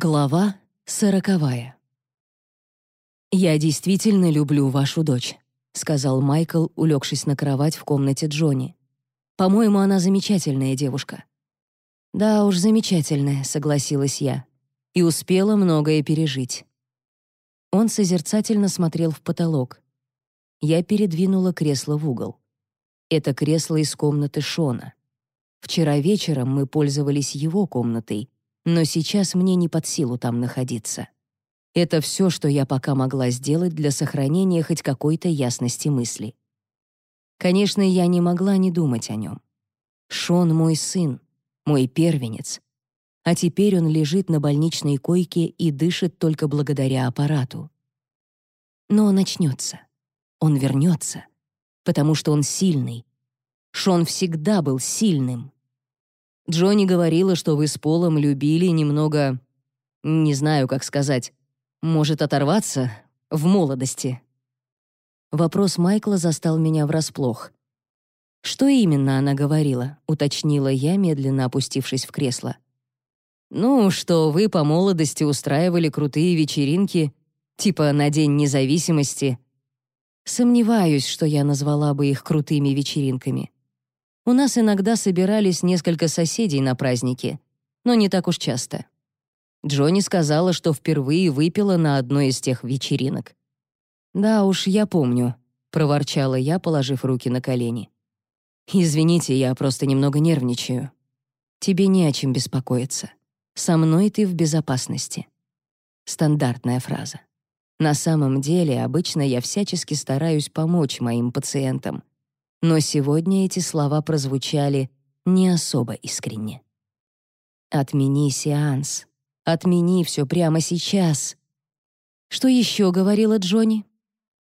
Глава сороковая. «Я действительно люблю вашу дочь», — сказал Майкл, улегшись на кровать в комнате Джонни. «По-моему, она замечательная девушка». «Да уж, замечательная», — согласилась я. «И успела многое пережить». Он созерцательно смотрел в потолок. Я передвинула кресло в угол. Это кресло из комнаты Шона. Вчера вечером мы пользовались его комнатой, но сейчас мне не под силу там находиться. Это все, что я пока могла сделать для сохранения хоть какой-то ясности мысли. Конечно, я не могла не думать о нем. Шон мой сын, мой первенец. А теперь он лежит на больничной койке и дышит только благодаря аппарату. Но он очнется. Он вернется. Потому что он сильный. Шон всегда был сильным. Джонни говорила, что вы с Полом любили немного... Не знаю, как сказать. Может, оторваться? В молодости. Вопрос Майкла застал меня врасплох. «Что именно она говорила?» — уточнила я, медленно опустившись в кресло. «Ну, что вы по молодости устраивали крутые вечеринки, типа на День независимости». Сомневаюсь, что я назвала бы их крутыми вечеринками. У нас иногда собирались несколько соседей на празднике, но не так уж часто. Джонни сказала, что впервые выпила на одной из тех вечеринок. «Да уж, я помню», — проворчала я, положив руки на колени. «Извините, я просто немного нервничаю. Тебе не о чем беспокоиться. Со мной ты в безопасности». Стандартная фраза. На самом деле, обычно я всячески стараюсь помочь моим пациентам, но сегодня эти слова прозвучали не особо искренне. «Отмени сеанс. Отмени все прямо сейчас». «Что еще?» — говорила Джонни.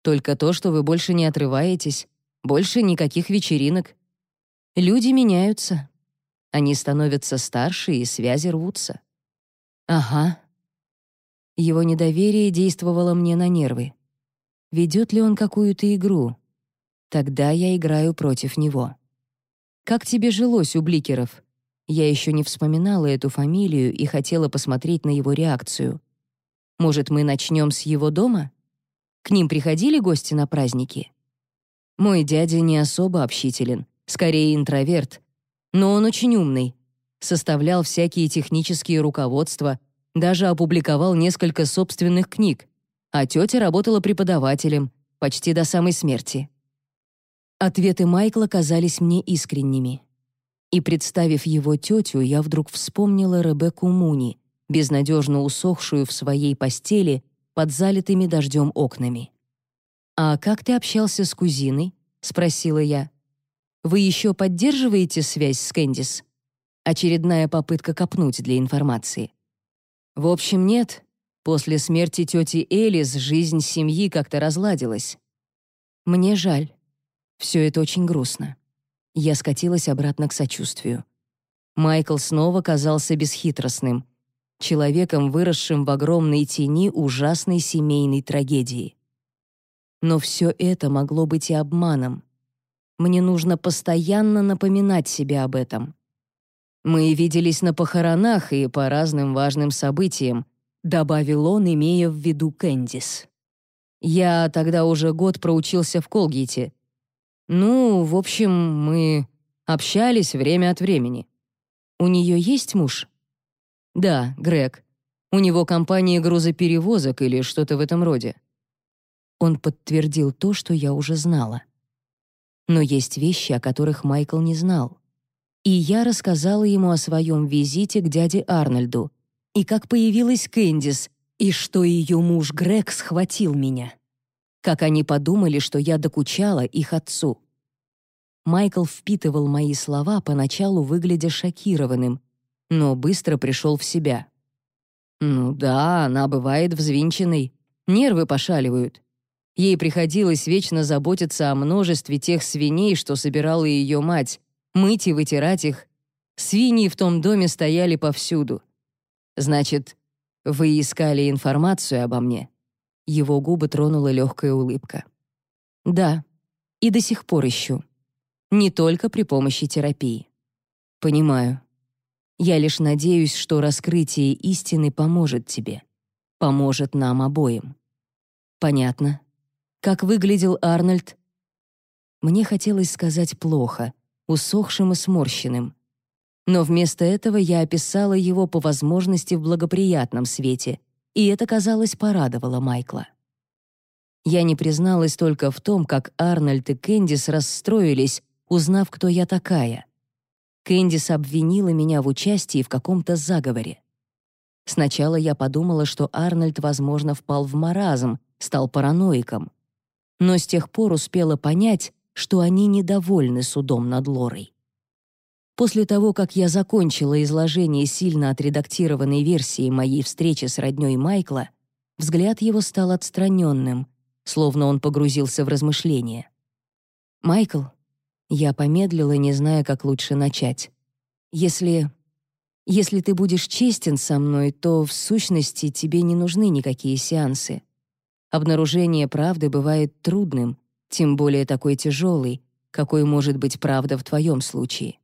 «Только то, что вы больше не отрываетесь, больше никаких вечеринок. Люди меняются. Они становятся старше, и связи рвутся». «Ага». Его недоверие действовало мне на нервы. Ведет ли он какую-то игру? Тогда я играю против него. Как тебе жилось у Бликеров? Я еще не вспоминала эту фамилию и хотела посмотреть на его реакцию. Может, мы начнем с его дома? К ним приходили гости на праздники? Мой дядя не особо общителен, скорее интроверт, но он очень умный. Составлял всякие технические руководства, даже опубликовал несколько собственных книг, а тетя работала преподавателем почти до самой смерти. Ответы Майкла казались мне искренними. И, представив его тетю, я вдруг вспомнила Ребекку Муни, безнадежно усохшую в своей постели под залитыми дождем окнами. «А как ты общался с кузиной?» — спросила я. «Вы еще поддерживаете связь с Кэндис?» Очередная попытка копнуть для информации. В общем, нет. После смерти тети Элис жизнь семьи как-то разладилась. Мне жаль. Все это очень грустно. Я скатилась обратно к сочувствию. Майкл снова казался бесхитростным, человеком, выросшим в огромной тени ужасной семейной трагедии. Но все это могло быть и обманом. Мне нужно постоянно напоминать себе об этом. Мы виделись на похоронах и по разным важным событиям, добавил он, имея в виду Кэндис. Я тогда уже год проучился в Колгейте — ну, в общем, мы общались время от времени. У нее есть муж? Да, Грег. У него компания грузоперевозок или что-то в этом роде. Он подтвердил то, что я уже знала. Но есть вещи, о которых Майкл не знал. И я рассказала ему о своем визите к дяде Арнольду, и как появилась Кэндис, и что ее муж Грег схватил меня как они подумали, что я докучала их отцу. Майкл впитывал мои слова, поначалу выглядя шокированным, но быстро пришел в себя. «Ну да, она бывает взвинченной, нервы пошаливают. Ей приходилось вечно заботиться о множестве тех свиней, что собирала ее мать, мыть и вытирать их. Свиньи в том доме стояли повсюду. Значит, вы искали информацию обо мне?» Его губы тронула легкая улыбка. «Да, и до сих пор ищу. Не только при помощи терапии». «Понимаю. Я лишь надеюсь, что раскрытие истины поможет тебе. Поможет нам обоим. Понятно. Как выглядел Арнольд? Мне хотелось сказать плохо, усохшим и сморщенным. Но вместо этого я описала его по возможности в благоприятном свете, и это, казалось, порадовало Майкла. Я не призналась только в том, как Арнольд и Кэндис расстроились, узнав, кто я такая. Кэндис обвинила меня в участии в каком-то заговоре. Сначала я подумала, что Арнольд, возможно, впал в маразм, стал параноиком. Но с тех пор успела понять, что они недовольны судом над Лорой. После того, как я закончила изложение сильно отредактированной версии моей встречи с роднёй Майкла, взгляд его стал отстраненным, словно он погрузился в размышления. «Майкл?» Я помедлила, не зная, как лучше начать. «Если... если ты будешь честен со мной, то, в сущности, тебе не нужны никакие сеансы. Обнаружение правды бывает трудным, тем более такой тяжелый, какой может быть правда в твоем случае.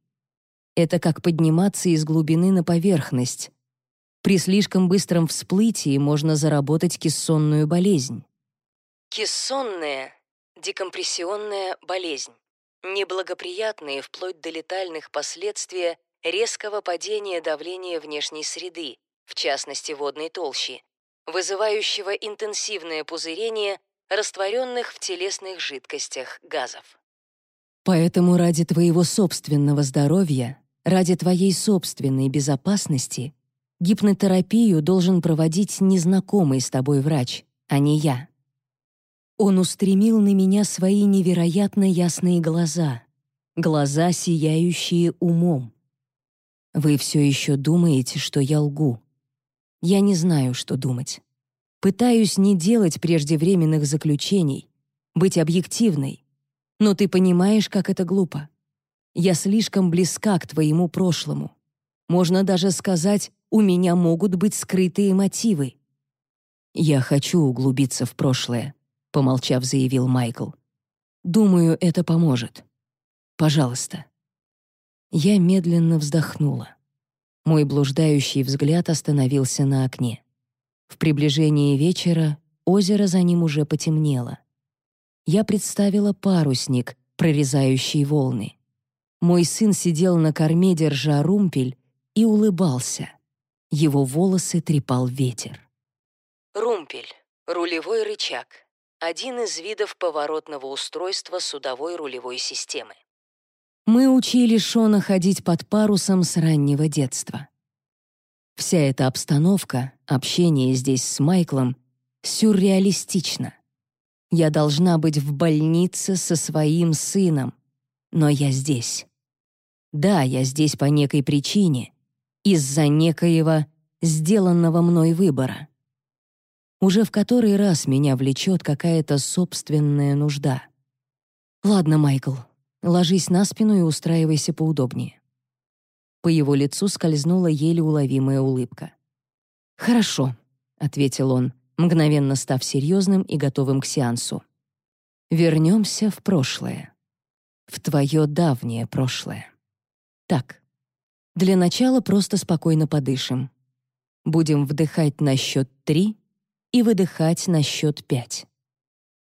Это как подниматься из глубины на поверхность. При слишком быстром всплытии можно заработать кессонную болезнь. Кессонная — декомпрессионная болезнь. Неблагоприятные вплоть до летальных последствия резкого падения давления внешней среды, в частности водной толщи, вызывающего интенсивное пузырение растворенных в телесных жидкостях газов. Поэтому ради твоего собственного здоровья, ради твоей собственной безопасности, гипнотерапию должен проводить незнакомый с тобой врач, а не я. Он устремил на меня свои невероятно ясные глаза, глаза, сияющие умом. Вы все еще думаете, что я лгу. Я не знаю, что думать. Пытаюсь не делать преждевременных заключений, быть объективной. Но ты понимаешь, как это глупо. Я слишком близка к твоему прошлому. Можно даже сказать, у меня могут быть скрытые мотивы. Я хочу углубиться в прошлое, — помолчав, заявил Майкл. «Думаю, это поможет. Пожалуйста». Я медленно вздохнула. Мой блуждающий взгляд остановился на окне. В приближении вечера озеро за ним уже потемнело. Я представила парусник, прорезающий волны. Мой сын сидел на корме, держа румпель, и улыбался. Его волосы трепал ветер. Румпель — рулевой рычаг, один из видов поворотного устройства судовой рулевой системы. Мы учили Шона ходить под парусом с раннего детства. Вся эта обстановка, общение здесь с Майклом, сюрреалистично. Я должна быть в больнице со своим сыном, но я здесь. Да, я здесь по некой причине, из-за некоего сделанного мной выбора. Уже в который раз меня влечет какая-то собственная нужда. «Ладно, Майкл, ложись на спину и устраивайся поудобнее». По его лицу скользнула еле уловимая улыбка. «Хорошо», — ответил он, мгновенно став серьезным и готовым к сеансу. «Вернемся в прошлое. В твое давнее прошлое. Так, для начала просто спокойно подышим. Будем вдыхать на счет три и выдыхать на счет пять.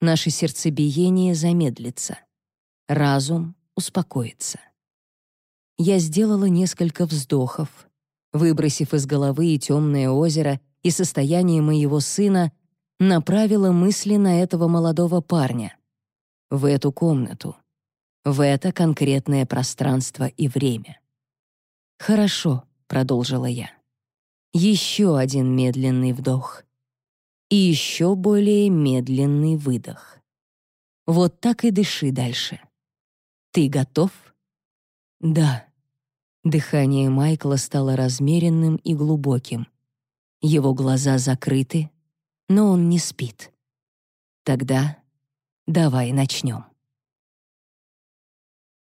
Наше сердцебиение замедлится. Разум успокоится. Я сделала несколько вздохов. Выбросив из головы и темное озеро, и состояние моего сына, направила мысли на этого молодого парня. В эту комнату. В это конкретное пространство и время. «Хорошо», — продолжила я. Еще один медленный вдох и еще более медленный выдох. Вот так и дыши дальше. Ты готов? Да. Дыхание Майкла стало размеренным и глубоким. Его глаза закрыты, но он не спит. Тогда давай начнем.